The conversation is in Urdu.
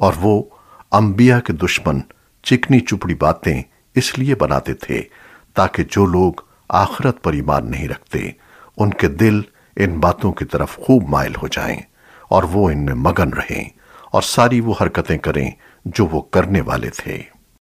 اور وہ انبیاء کے دشمن چکنی چپڑی باتیں اس لیے بناتے تھے تاکہ جو لوگ آخرت پر ایمان نہیں رکھتے، ان کے دل ان باتوں کی طرف خوب مائل ہو جائیں اور وہ ان میں مگن رہیں اور ساری وہ حرکتیں کریں جو وہ کرنے والے تھے۔